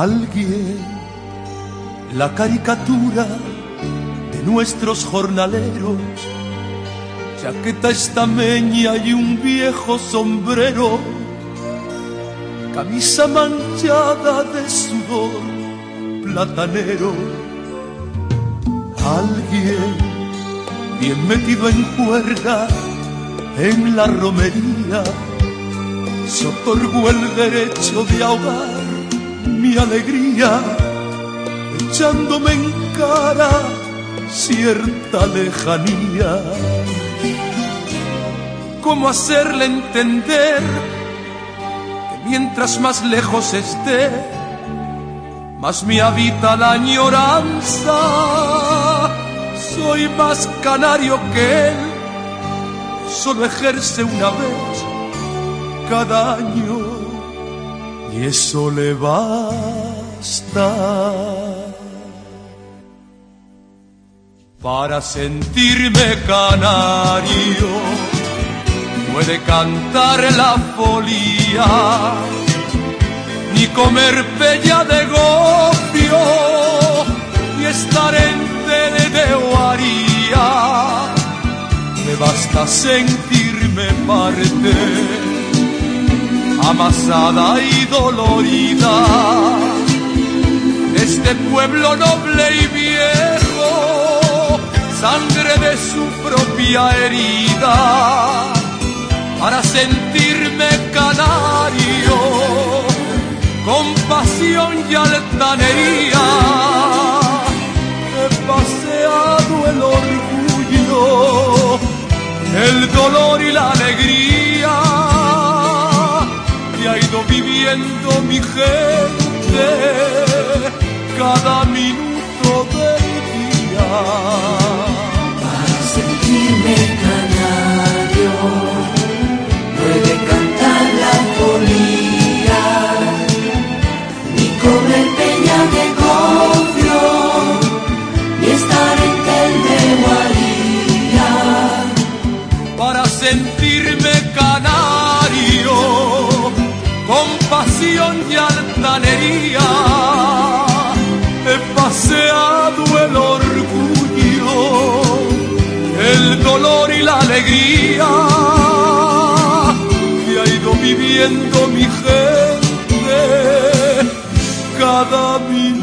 Alguien, la caricatura de nuestros jornaleros, chaqueta estameña y un viejo sombrero, camisa manchada de sudor platanero. Alguien, bien metido en cuerda, en la romería, se otorgó el derecho de ahogar mi alegría, echándome en cara cierta lejanía. ¿Cómo hacerle entender que mientras más lejos esté, más me habita la añoranza? Soy más canario que él, solo ejerce una vez cada año y eso le basta para sentirme canario. Puede cantar la folía, ni comer pella de gofio, Me basta sentirme parte amasada y dolorida. Este pueblo noble y viejo, sangre de su propia herida, para sentirme canario, compasión y altanería. He paseado el orgullo, el dolor y la alegría ha ido viviendo mi gente cada minuto del día. Para sentirme canario, puede cantar la polilla, ni comer peña de gofio, ni estar en tel de. Y altanería. He paseado el orgullo, el dolor y la alegría. Y ha ido viviendo mi gente cada minuto